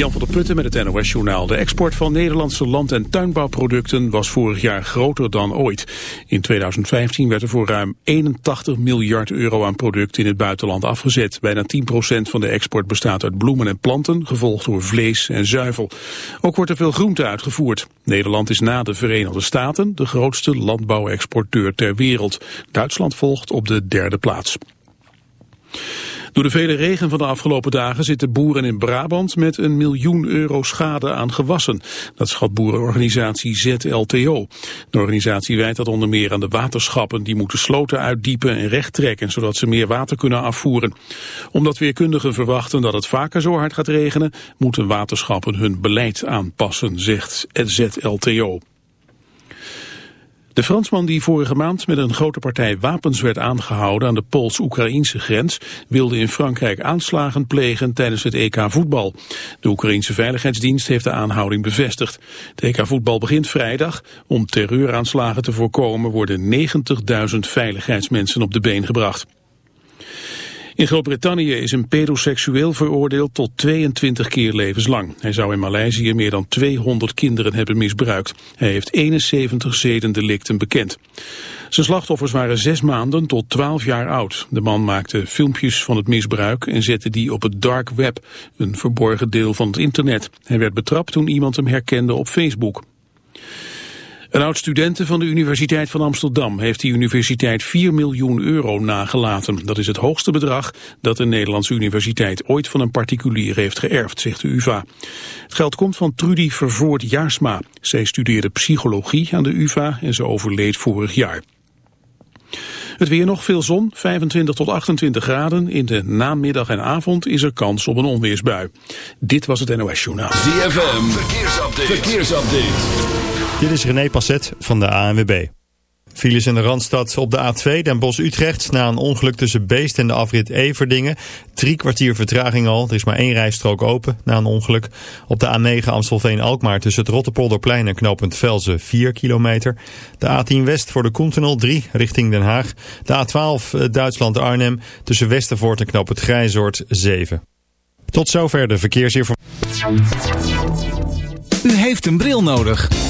Jan van der Putten met het NOS-journaal. De export van Nederlandse land- en tuinbouwproducten was vorig jaar groter dan ooit. In 2015 werd er voor ruim 81 miljard euro aan producten in het buitenland afgezet. Bijna 10% van de export bestaat uit bloemen en planten, gevolgd door vlees en zuivel. Ook wordt er veel groente uitgevoerd. Nederland is na de Verenigde Staten de grootste landbouwexporteur ter wereld. Duitsland volgt op de derde plaats. Door de vele regen van de afgelopen dagen zitten boeren in Brabant met een miljoen euro schade aan gewassen. Dat schat boerenorganisatie ZLTO. De organisatie wijt dat onder meer aan de waterschappen die moeten sloten uitdiepen en recht trekken zodat ze meer water kunnen afvoeren. Omdat weerkundigen verwachten dat het vaker zo hard gaat regenen, moeten waterschappen hun beleid aanpassen, zegt ZLTO. De Fransman die vorige maand met een grote partij wapens werd aangehouden aan de Pools-Oekraïnse grens wilde in Frankrijk aanslagen plegen tijdens het EK voetbal. De Oekraïnse Veiligheidsdienst heeft de aanhouding bevestigd. Het EK voetbal begint vrijdag. Om terreuraanslagen te voorkomen worden 90.000 veiligheidsmensen op de been gebracht. In Groot-Brittannië is een pedoseksueel veroordeeld tot 22 keer levenslang. Hij zou in Maleisië meer dan 200 kinderen hebben misbruikt. Hij heeft 71 zedendelicten bekend. Zijn slachtoffers waren zes maanden tot 12 jaar oud. De man maakte filmpjes van het misbruik en zette die op het dark web, een verborgen deel van het internet. Hij werd betrapt toen iemand hem herkende op Facebook. Een oud-studente van de Universiteit van Amsterdam heeft de universiteit 4 miljoen euro nagelaten. Dat is het hoogste bedrag dat een Nederlandse universiteit ooit van een particulier heeft geërfd, zegt de UvA. Het geld komt van Trudy Vervoort Jaarsma. Zij studeerde psychologie aan de UvA en ze overleed vorig jaar. Het weer nog veel zon, 25 tot 28 graden. In de namiddag en avond is er kans op een onweersbui. Dit was het NOS Journaal. ZFM, verkeersupdate. verkeersupdate. Dit is René Passet van de ANWB. Files in de Randstad op de A2 Den Bosch-Utrecht na een ongeluk tussen Beest en de afrit Everdingen. Drie kwartier vertraging al, er is maar één rijstrook open na een ongeluk. Op de A9 Amstelveen-Alkmaar tussen het Rotterpolderplein en knooppunt Velzen 4 kilometer. De A10 West voor de Koentunnel 3 richting Den Haag. De A12 eh, Duitsland-Arnhem tussen Westervoort en knooppunt Grijzoord 7. Tot zover de verkeersinformatie. U heeft een bril nodig.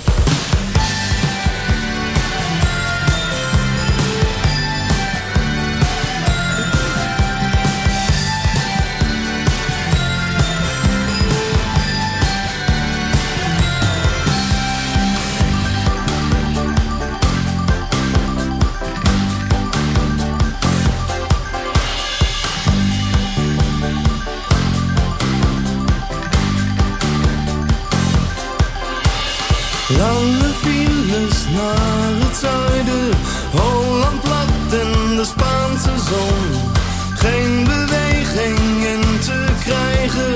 Geen beweging in te krijgen,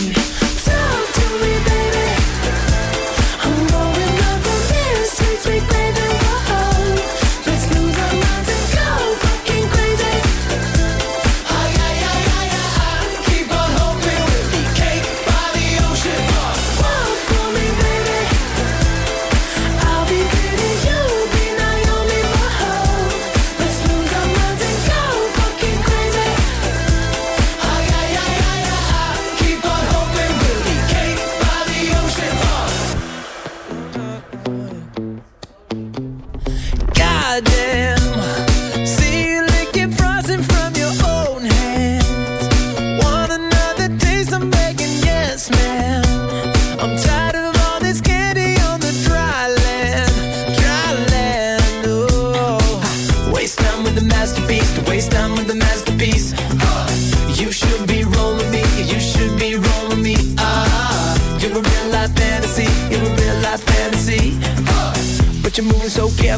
I did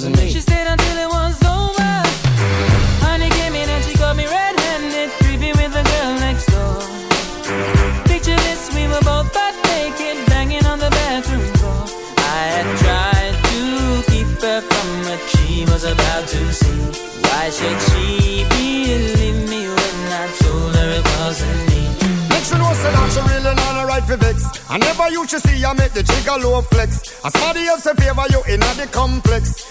Wasn't me. She stayed until it was over. Honey came in and she got me red-handed, creepy with the girl next door. Picture this, we were both butt naked, banging on the bathroom door. I had tried to keep her from what she was about to see. Why should she believe me when I told her it wasn't me? Make sure know say that she really not a right for vex. I never you should see I make the trigger low flex. As somebody else in favor you in the complex.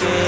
Yeah.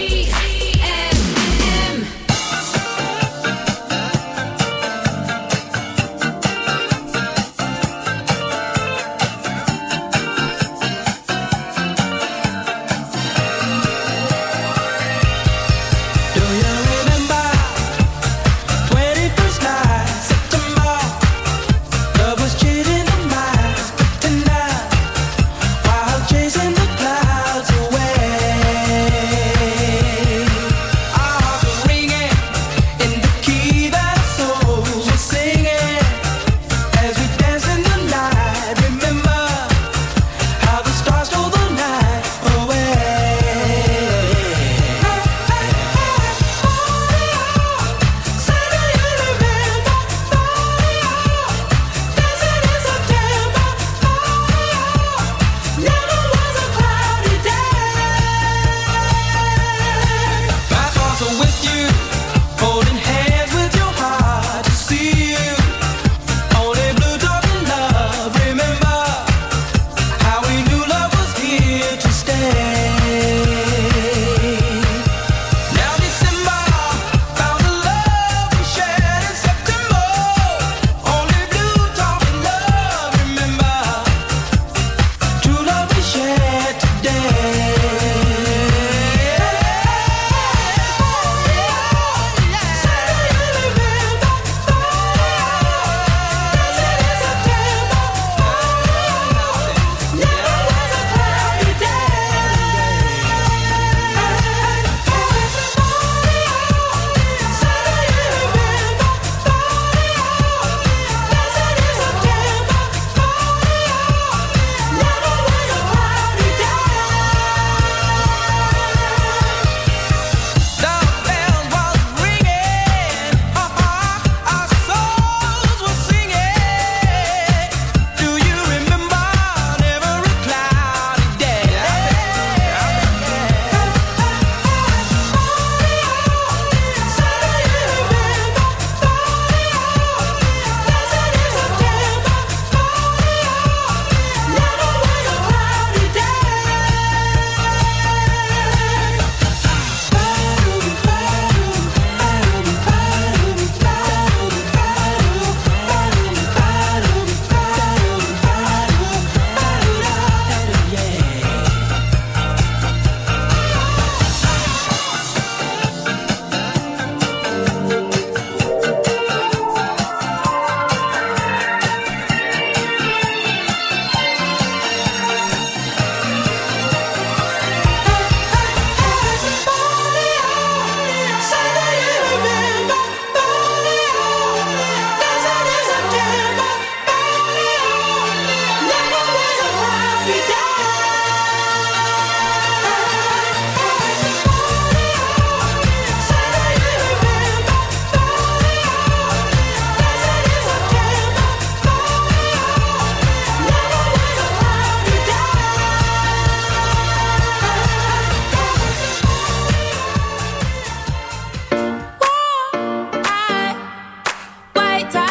right time.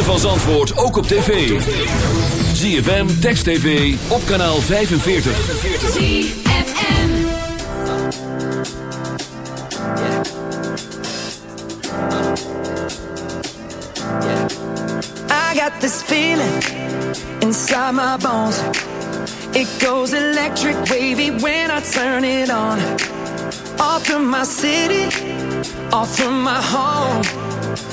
Ritme van Zandvoort ook op tv. ZFM, Text TV, op kanaal 45. I got this feeling inside my bones. It goes electric wavy when I turn it on. Off from my city, off from my home.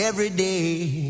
every day.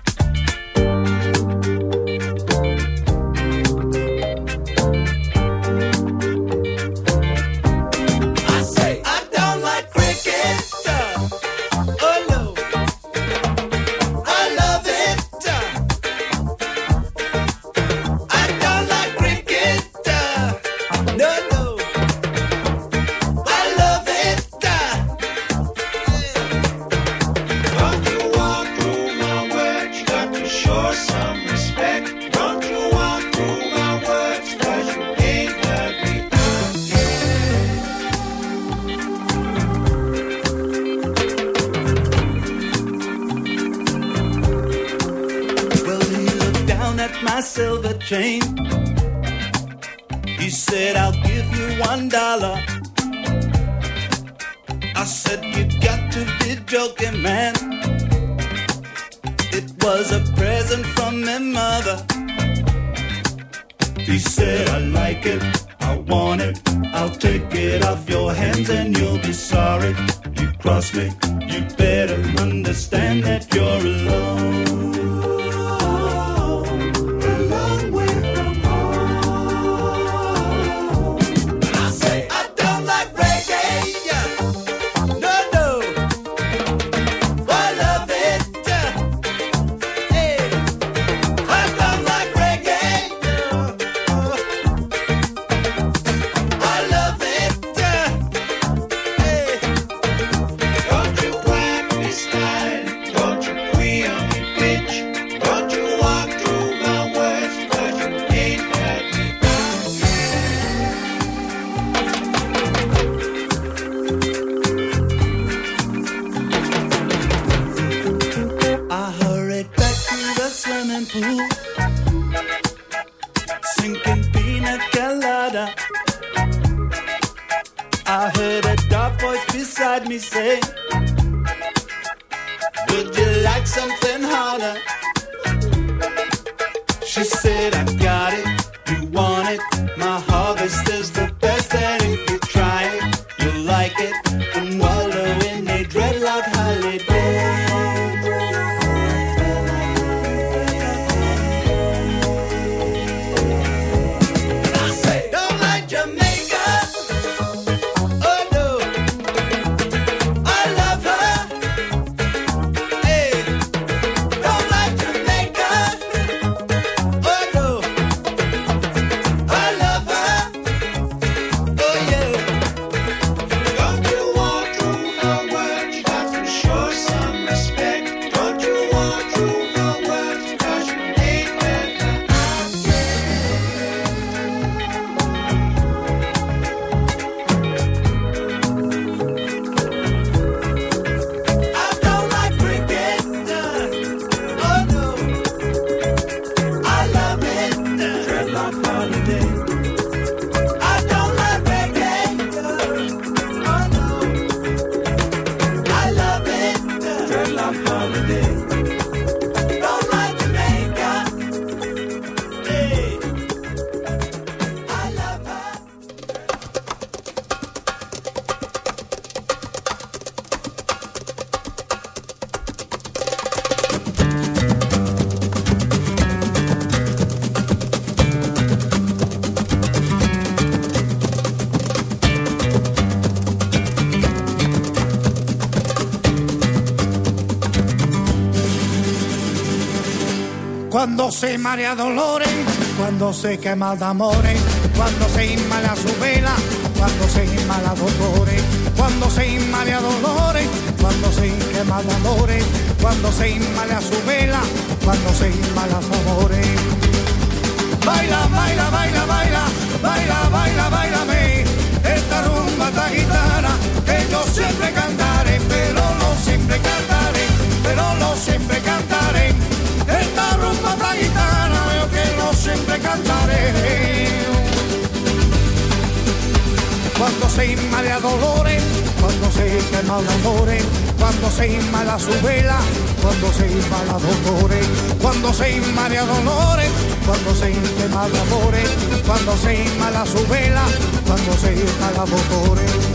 be sorry you crossed me. You better understand that you're alone. se marea dolores, cuando se quema de amores, cuando se inmala su vela, cuando se inmala dolores, cuando se inmala dolores, cuando se quema de amores, cuando se inmala su vela, cuando se inmala su amores. Baila, baila, baila, baila, baila, baila, bailame, esta rumba, esta guitarra cuando se inmala dolores, cuando se quema amores, cuando se inmala su vela, cuando se inmala dolores, cuando se inmala dolores, cuando se quema amores, cuando se inmala su vela, cuando se inmala dolores.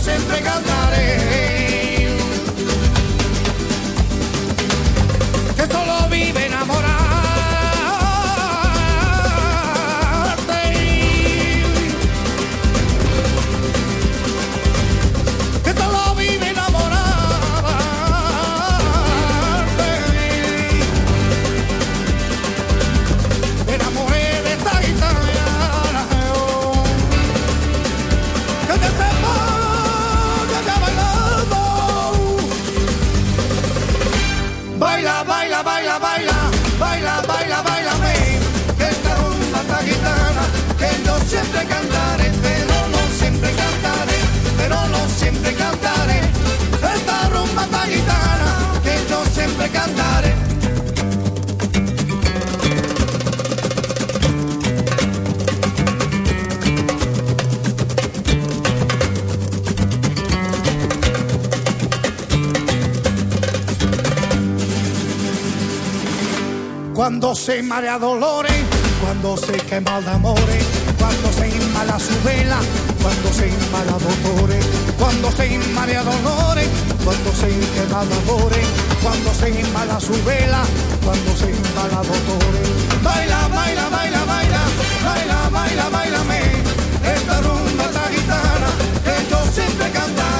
siempre cantaré. Cuando se marea dolores, cuando se quema el amores, cuando se inmala su vela, cuando se inmala dolores, cuando se inmala dolores, cuando se quema dolores, cuando se inmala su vela, cuando se inmala dolores. Baila, baila, baila, baila, baila, baila, bailame, esta rumba, esta guitarra, que yo siempre cantaba.